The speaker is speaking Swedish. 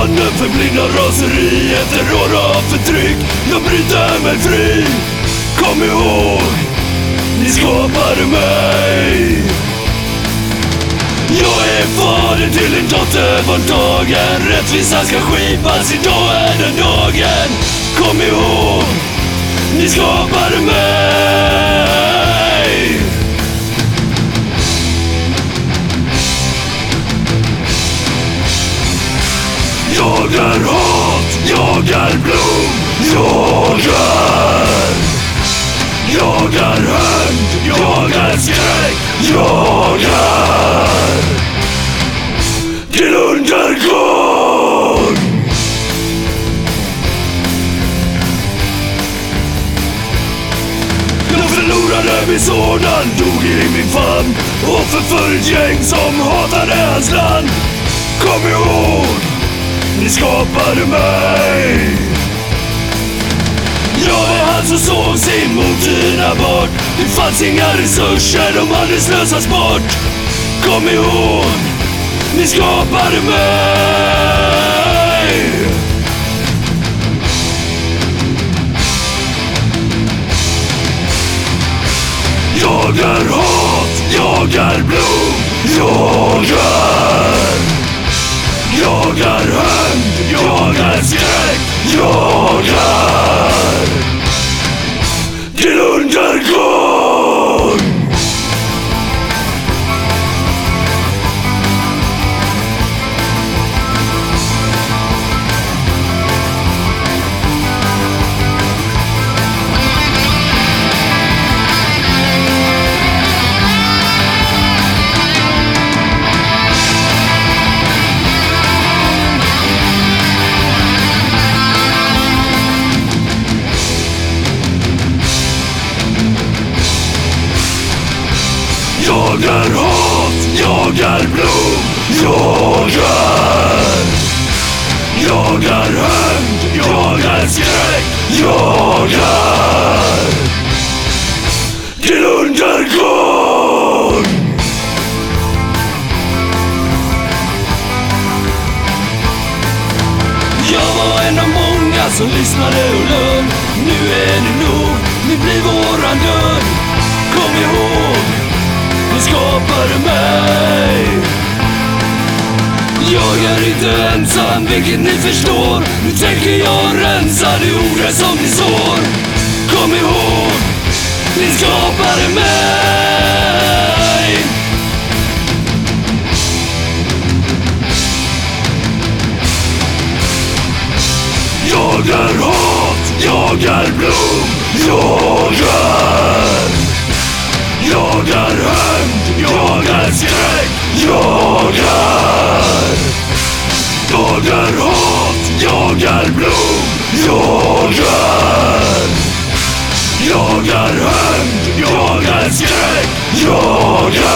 handen förblindar raseri efter år av förtryck. Jag bryter mig fri. Kom ihåg, ni skapade mig. Jag är fader till en dotter var dagen Rättvisan ska skipas, idag är den dagen Kom ihåg, ni skapade mig Jag är hat, Jag är blod, jag är... Jag är hämnd, jagar skräck, Jag är... Till undergång. Jag förlorade min son, han dog i min famn. Offer för ett gäng som hatade hans land ni skapade mig. Jag var han som såg sin mor tyna bort Det fanns inga resurser, de hade slösats bort. Kom ihåg, ni skapade mig. Jag är hat, jag är blod, jagar Jagar hat, jagar blod, jagar. Jagar hämnd, jagar skräck, jagar. Till undergång. Jag var en av många som lyssnade och löd Nu är det nog, nu blir våran död Kom ihåg ni skapade mig. Jag är inte ensam, vilket ni förstår. Nu tänker jag rensa de orden som ni sår. Kom ihåg, ni skapade mig. Jag är hat, jag är blom, blod, jagar Jagar hämnd, jagar skräck, jagar Jagar hat, jagar blod, jagar Jagar hämnd, jagar skräck, jagar